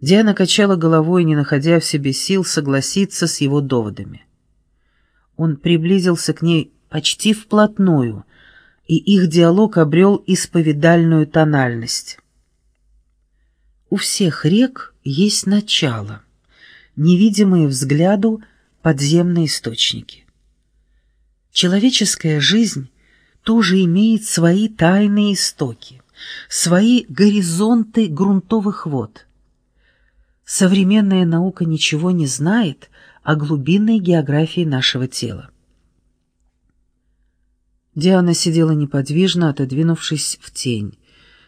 Диана качала головой, не находя в себе сил согласиться с его доводами. Он приблизился к ней почти вплотную, и их диалог обрел исповедальную тональность. У всех рек есть начало, невидимые взгляду подземные источники. Человеческая жизнь тоже имеет свои тайные истоки, свои горизонты грунтовых вод. Современная наука ничего не знает о глубинной географии нашего тела. Диана сидела неподвижно, отодвинувшись в тень.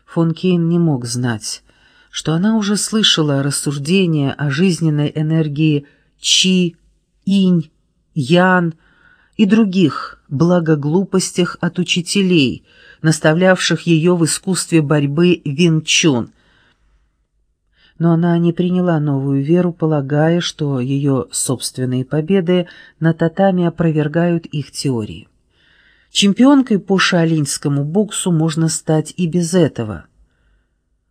Фон Кейн не мог знать, что она уже слышала рассуждения о жизненной энергии Чи, Инь, Ян и других благоглупостях от учителей, наставлявших ее в искусстве борьбы Вин Чун. Но она не приняла новую веру, полагая, что ее собственные победы на татами опровергают их теории. Чемпионкой по шаолиньскому боксу можно стать и без этого.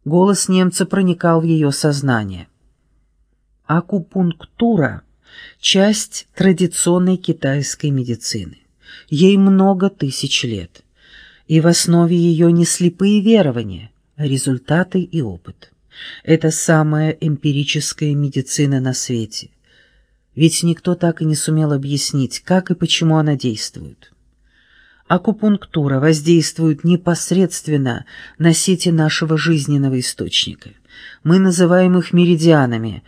Голос немца проникал в ее сознание. Акупунктура – часть традиционной китайской медицины. Ей много тысяч лет. И в основе ее не слепые верования, а результаты и опыт. Это самая эмпирическая медицина на свете. Ведь никто так и не сумел объяснить, как и почему она действует. Акупунктура воздействует непосредственно на сети нашего жизненного источника. Мы называем их меридианами.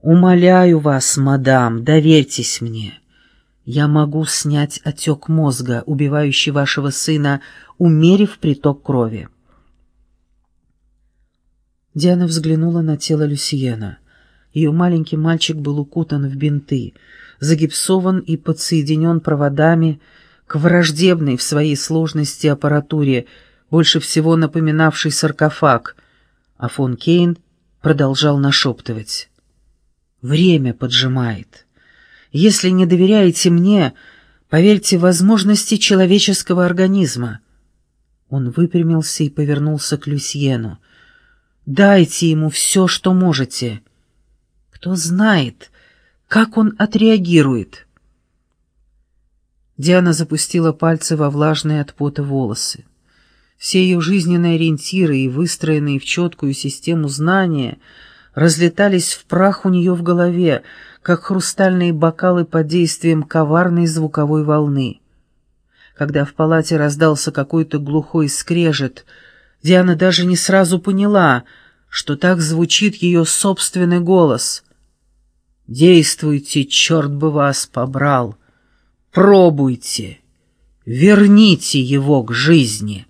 Умоляю вас, мадам, доверьтесь мне. Я могу снять отек мозга, убивающий вашего сына, умерив приток крови. Диана взглянула на тело Люсиена. Ее маленький мальчик был укутан в бинты, загипсован и подсоединен проводами, к враждебной в своей сложности аппаратуре, больше всего напоминавшей саркофаг, а фон Кейн продолжал нашептывать. «Время поджимает. Если не доверяете мне, поверьте возможности человеческого организма». Он выпрямился и повернулся к Люсьену. «Дайте ему все, что можете. Кто знает, как он отреагирует». Диана запустила пальцы во влажные от пота волосы. Все ее жизненные ориентиры и выстроенные в четкую систему знания разлетались в прах у нее в голове, как хрустальные бокалы под действием коварной звуковой волны. Когда в палате раздался какой-то глухой скрежет, Диана даже не сразу поняла, что так звучит ее собственный голос. «Действуйте, черт бы вас побрал!» Пробуйте, верните его к жизни.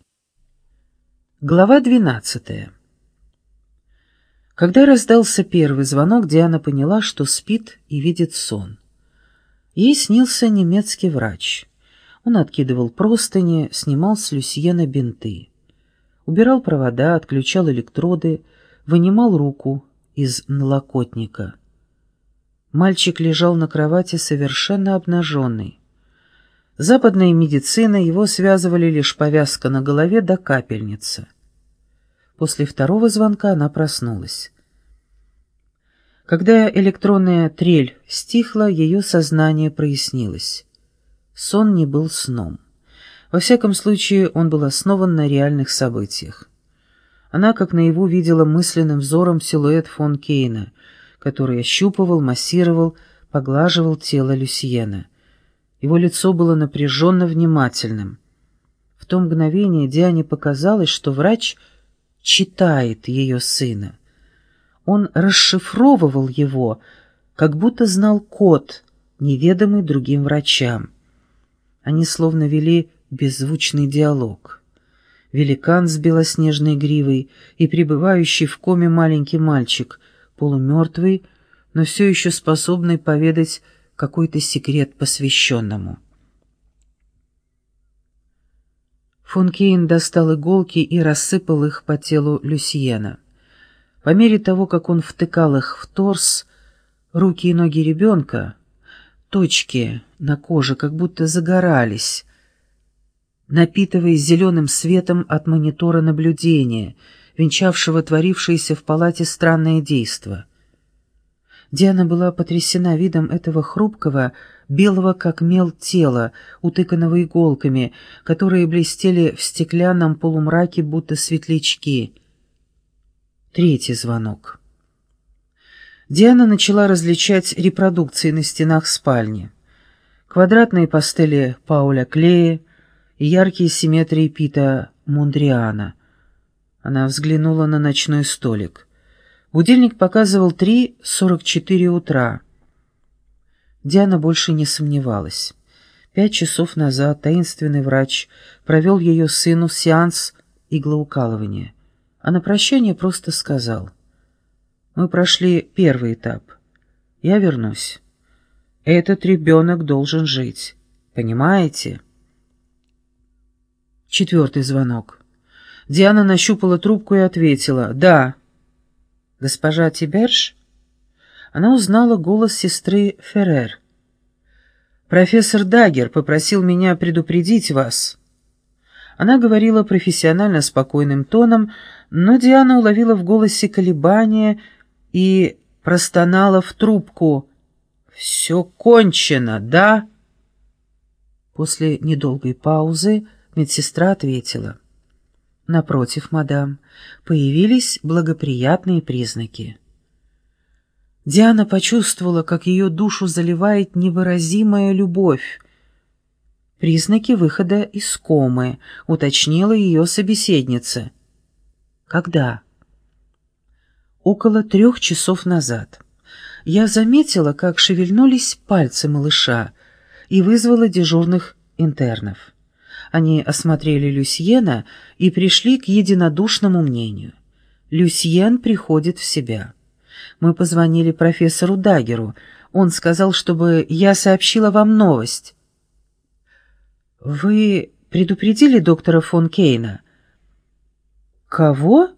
Глава двенадцатая. Когда раздался первый звонок, Диана поняла, что спит и видит сон. Ей снился немецкий врач. Он откидывал простыни, снимал с Люсьена бинты. Убирал провода, отключал электроды, вынимал руку из налокотника. Мальчик лежал на кровати совершенно обнаженный. Западной медициной его связывали лишь повязка на голове да капельница. После второго звонка она проснулась. Когда электронная трель стихла, ее сознание прояснилось. Сон не был сном. Во всяком случае, он был основан на реальных событиях. Она, как наяву, видела мысленным взором силуэт фон Кейна, который ощупывал, массировал, поглаживал тело Люсьена — его лицо было напряженно внимательным. В то мгновение Диане показалось, что врач читает ее сына. Он расшифровывал его, как будто знал код, неведомый другим врачам. Они словно вели беззвучный диалог. Великан с белоснежной гривой и пребывающий в коме маленький мальчик, полумертвый, но все еще способный поведать какой-то секрет посвященному. Фон Кейн достал иголки и рассыпал их по телу Люсьена. По мере того, как он втыкал их в торс, руки и ноги ребенка, точки на коже как будто загорались, напитываясь зеленым светом от монитора наблюдения, венчавшего творившееся в палате странное действо. Диана была потрясена видом этого хрупкого, белого как мел тела, утыканного иголками, которые блестели в стеклянном полумраке, будто светлячки. Третий звонок. Диана начала различать репродукции на стенах спальни. Квадратные пастели Пауля Клея яркие симметрии Пита Мундриана. Она взглянула на ночной столик. Будильник показывал 3.44 утра. Диана больше не сомневалась. Пять часов назад таинственный врач провел ее сыну сеанс иглоукалывания, а на прощание просто сказал. «Мы прошли первый этап. Я вернусь. Этот ребенок должен жить. Понимаете?» Четвертый звонок. Диана нащупала трубку и ответила «Да». «Госпожа Тиберж?» Она узнала голос сестры Феррер. «Профессор Дагер попросил меня предупредить вас». Она говорила профессионально спокойным тоном, но Диана уловила в голосе колебания и простонала в трубку. «Все кончено, да?» После недолгой паузы медсестра ответила. Напротив, мадам, появились благоприятные признаки. Диана почувствовала, как ее душу заливает невыразимая любовь. Признаки выхода из комы, уточнила ее собеседница. Когда? Около трех часов назад. Я заметила, как шевельнулись пальцы малыша и вызвала дежурных интернов. Они осмотрели Люсьена и пришли к единодушному мнению. Люсьен приходит в себя. Мы позвонили профессору Дагеру. Он сказал, чтобы я сообщила вам новость. «Вы предупредили доктора фон Кейна?» «Кого?»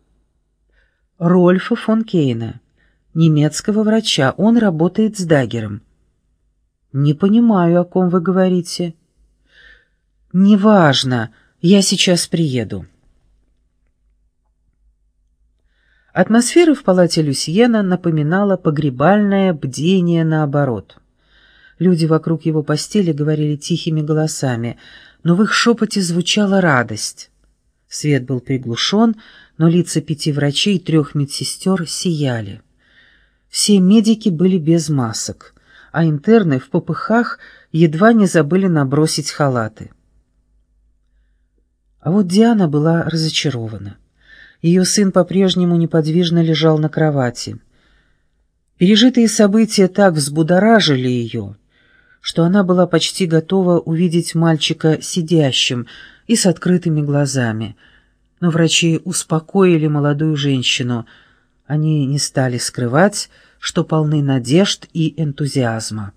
«Рольфа фон Кейна, немецкого врача. Он работает с Дагером». «Не понимаю, о ком вы говорите». «Неважно, я сейчас приеду». Атмосфера в палате Люсьена напоминала погребальное бдение наоборот. Люди вокруг его постели говорили тихими голосами, но в их шепоте звучала радость. Свет был приглушен, но лица пяти врачей и трех медсестер сияли. Все медики были без масок, а интерны в попыхах едва не забыли набросить халаты. А вот Диана была разочарована. Ее сын по-прежнему неподвижно лежал на кровати. Пережитые события так взбудоражили ее, что она была почти готова увидеть мальчика сидящим и с открытыми глазами. Но врачи успокоили молодую женщину. Они не стали скрывать, что полны надежд и энтузиазма.